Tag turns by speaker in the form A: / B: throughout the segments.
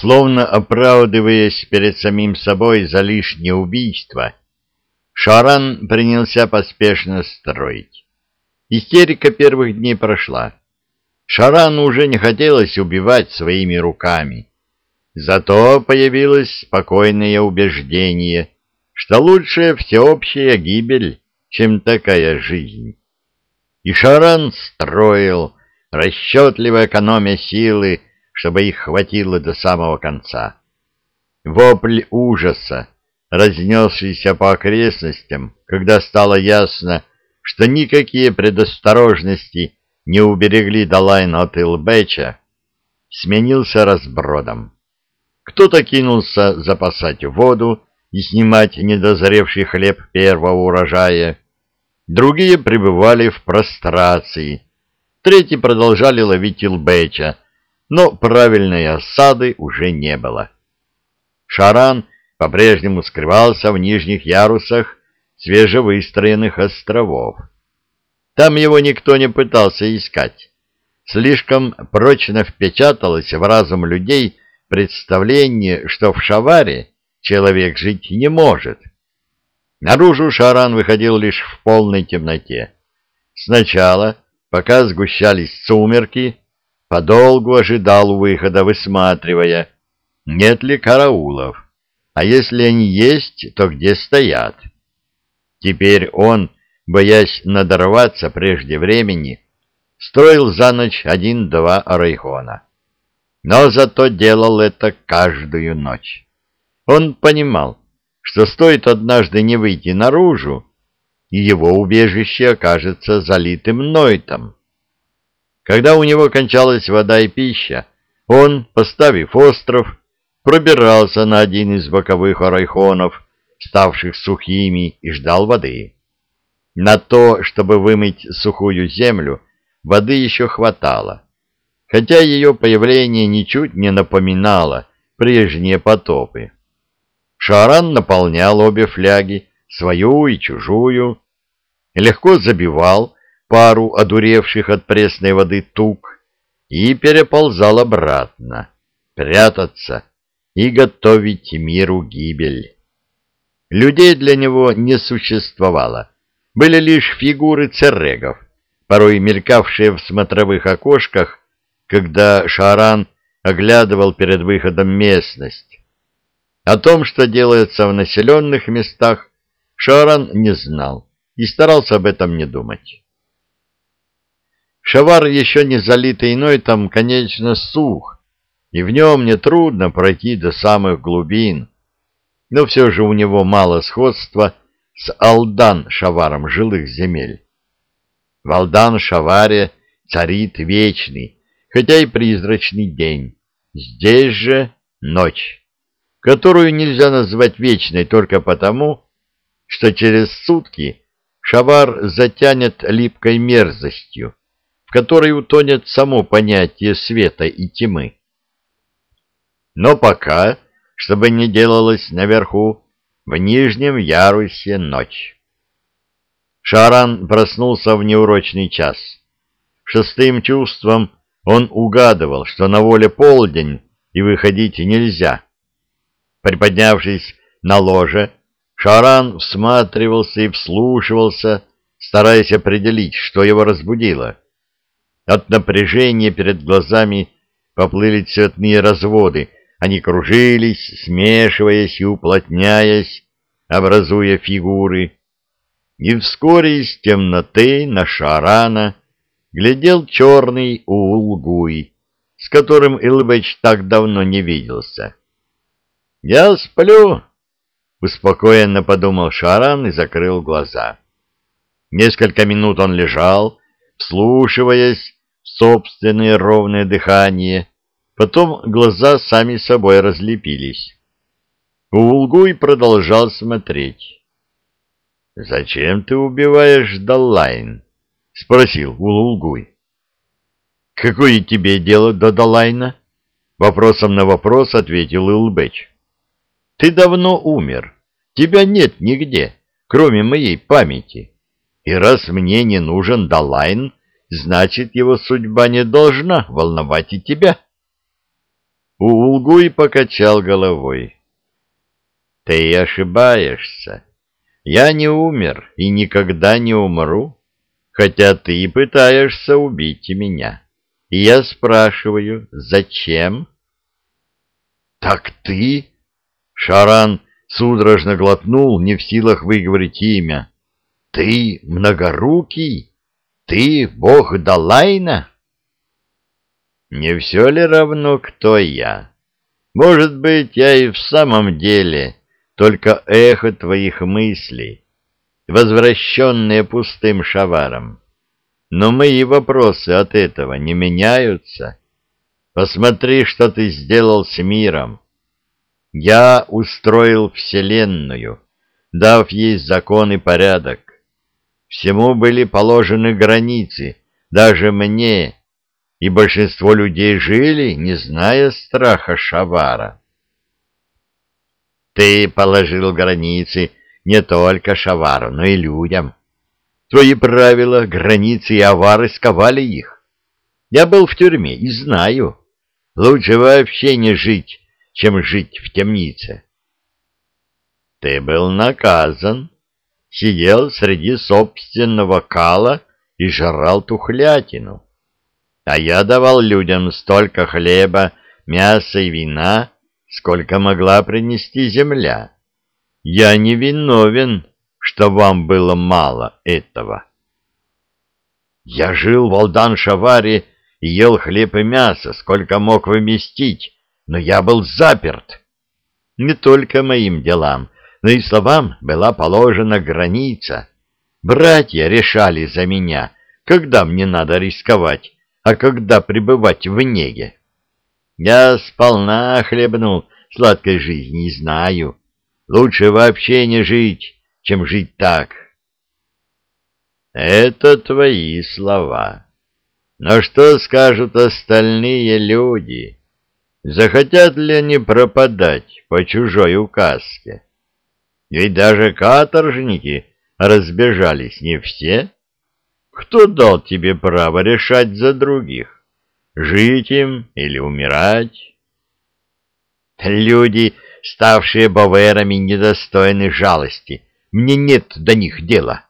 A: Словно оправдываясь перед самим собой за лишнее убийство, Шаран принялся поспешно строить. Истерика первых дней прошла. Шарану уже не хотелось убивать своими руками. Зато появилось спокойное убеждение, что лучше всеобщая гибель, чем такая жизнь. И Шаран строил, расчетливо экономя силы, чтобы их хватило до самого конца. Вопль ужаса, разнесшийся по окрестностям, когда стало ясно, что никакие предосторожности не уберегли Далайн от Илбеча, сменился разбродом. Кто-то кинулся запасать воду и снимать недозревший хлеб первого урожая, другие пребывали в прострации, третьи продолжали ловить Илбеча, но правильной осады уже не было. Шаран по-прежнему скрывался в нижних ярусах свежевыстроенных островов. Там его никто не пытался искать. Слишком прочно впечаталось в разум людей представление, что в Шаваре человек жить не может. Наружу Шаран выходил лишь в полной темноте. Сначала, пока сгущались сумерки, подолгу ожидал выхода, высматривая, нет ли караулов, а если они есть, то где стоят. Теперь он, боясь надорваться прежде времени, строил за ночь один-два райхона. Но зато делал это каждую ночь. Он понимал, что стоит однажды не выйти наружу, и его убежище окажется залитым нойтом. Когда у него кончалась вода и пища, он, поставив остров, пробирался на один из боковых арайхонов, ставших сухими, и ждал воды. На то, чтобы вымыть сухую землю, воды еще хватало, хотя ее появление ничуть не напоминало прежние потопы. Шаран наполнял обе фляги, свою и чужую, легко забивал пару одуревших от пресной воды тук и переползал обратно, прятаться и готовить миру гибель. Людей для него не существовало, были лишь фигуры церегов, порой мелькавшие в смотровых окошках, когда Шаран оглядывал перед выходом местность. О том, что делается в населенных местах, Шаран не знал и старался об этом не думать. Шавар, еще не залитый иной, там, конечно, сух, и в нем нетрудно пройти до самых глубин, но все же у него мало сходства с Алдан-Шаваром жилых земель. В Алдан-Шаваре царит вечный, хотя и призрачный день. Здесь же ночь, которую нельзя назвать вечной только потому, что через сутки Шавар затянет липкой мерзостью, в которой утонет само понятие света и тьмы. Но пока, чтобы не делалось наверху, в нижнем ярусе ночь. Шаран проснулся в неурочный час. Шестым чувством он угадывал, что на воле полдень и выходить нельзя. Приподнявшись на ложе, Шаран всматривался и вслушивался, стараясь определить, что его разбудило. От напряжения перед глазами поплыли цветные разводы. Они кружились, смешиваясь и уплотняясь, образуя фигуры. И вскоре из темноты на Шарана глядел черный Улгуй, с которым Илбэч так давно не виделся. «Я сплю», — успокоенно подумал Шаран и закрыл глаза. Несколько минут он лежал, вслушиваясь собственное ровное дыхание, потом глаза сами собой разлепились. Улгуй продолжал смотреть. «Зачем ты убиваешь Даллайн?» — спросил Улгуй. «Какое тебе дело до Далайна?» — вопросом на вопрос ответил Илбэч. «Ты давно умер. Тебя нет нигде, кроме моей памяти. И раз мне не нужен Далайн, значит, его судьба не должна волновать и тебя. Улгуй покачал головой. Ты ошибаешься. Я не умер и никогда не умру, хотя ты пытаешься убить меня. И я спрашиваю, зачем? Так ты? Шаран судорожно глотнул, не в силах выговорить имя. Ты многорукий? Ты бог Далайна? Не все ли равно, кто я? Может быть, я и в самом деле только эхо твоих мыслей, возвращенные пустым шаваром. Но мои вопросы от этого не меняются. Посмотри, что ты сделал с миром. Я устроил Вселенную, дав ей закон и порядок. Всему были положены границы, даже мне, и большинство людей жили, не зная страха Шавара. Ты положил границы не только Шавару, но и людям. Твои правила, границы и авары сковали их. Я был в тюрьме и знаю. Лучше вообще не жить, чем жить в темнице. Ты был наказан, сидел среди собственного кала и жрал тухлятину. А я давал людям столько хлеба, мяса и вина, сколько могла принести земля. Я не виновен, что вам было мало этого. Я жил в Алдан-Шаваре и ел хлеб и мясо, сколько мог выместить, но я был заперт. Не только моим делам, но и словам была положена граница. Братья решали за меня, когда мне надо рисковать, а когда пребывать в неге. Я сполна хлебнул сладкой жизни знаю. Лучше вообще не жить, чем жить так. Это твои слова. Но что скажут остальные люди? Захотят ли они пропадать по чужой указке? Ведь даже каторжники разбежались не все. Кто дал тебе право решать за других? Жить им или умирать? Люди, ставшие баверами, недостойны жалости. Мне нет до них дела.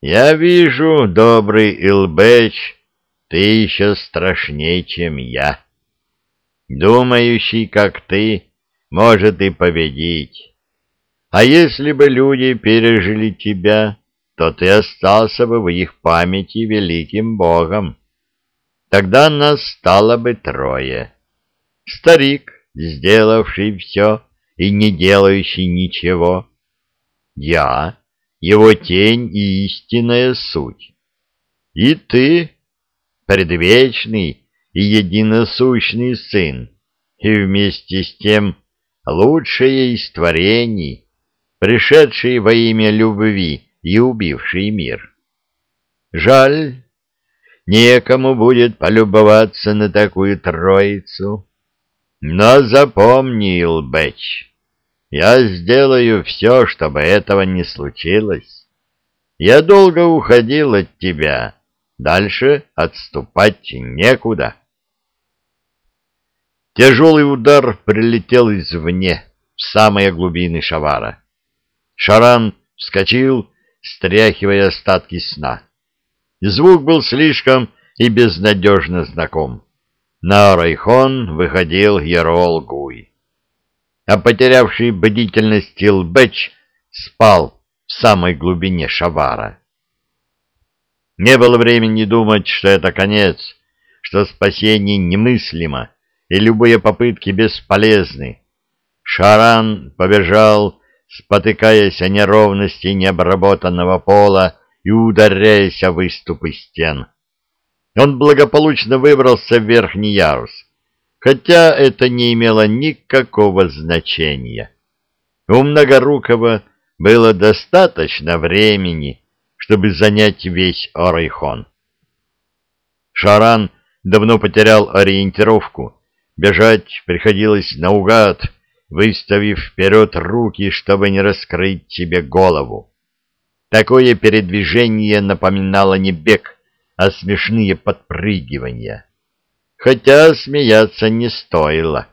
A: Я вижу, добрый Илбеч, ты еще страшнее, чем я. Думающий, как ты, может и победить. А если бы люди пережили тебя, то ты остался бы в их памяти великим богом. Тогда нас стало бы трое. Старик, сделавший все и не делающий ничего. Я, его тень и истинная суть. И ты, предвечный и единосущный сын, и вместе с тем лучшее из творений, пришедший во имя любви и убивший мир. Жаль, некому будет полюбоваться на такую троицу. Но запомни, Илбэч, я сделаю все, чтобы этого не случилось. Я долго уходил от тебя, дальше отступать некуда. Тяжелый удар прилетел извне, в самые глубины шавара. Шаран вскочил, стряхивая остатки сна. Звук был слишком и безнадежно знаком. На Райхон выходил Ерол Гуй. А потерявший бдительность Илбэч спал в самой глубине шавара. Не было времени думать, что это конец, что спасение немыслимо, и любые попытки бесполезны. Шаран побежал, спотыкаясь о неровности необработанного пола и ударяясь о выступы стен. Он благополучно выбрался в верхний ярус, хотя это не имело никакого значения. У Многорукого было достаточно времени, чтобы занять весь Орайхон. Шаран давно потерял ориентировку. Бежать приходилось наугад, выставив вперед руки, чтобы не раскрыть себе голову. Такое передвижение напоминало не бег, а смешные подпрыгивания. хотя смеяться не стоило.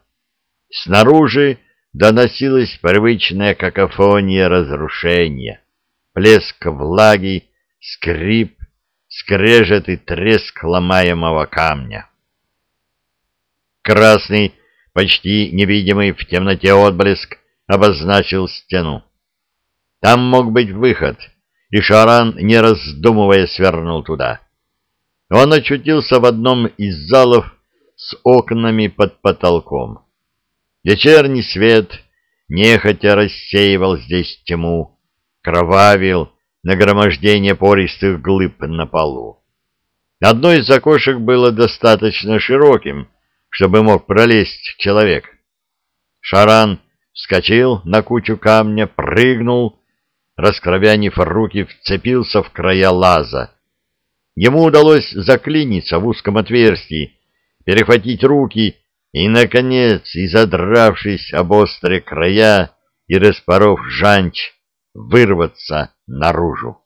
A: Снаружи доносилась привычная какофония разрушения, плеск влаги, скрип, скрежет и треск ломаемого камня. Красный, почти невидимый в темноте отблеск, обозначил стену. Там мог быть выход, и Шаран, не раздумывая, свернул туда. Он очутился в одном из залов с окнами под потолком. Вечерний свет нехотя рассеивал здесь тьму, кровавил нагромождение пористых глыб на полу. Одно из окошек было достаточно широким, чтобы мог пролезть человек. Шаран вскочил на кучу камня, прыгнул, раскровянив руки, вцепился в края лаза. Ему удалось заклиниться в узком отверстии, перехватить руки и, наконец, изодравшись об острые края и распоров жанч, вырваться наружу.